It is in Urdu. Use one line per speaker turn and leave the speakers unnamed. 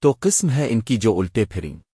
تو قسم ہے ان کی جو الٹے پھریں۔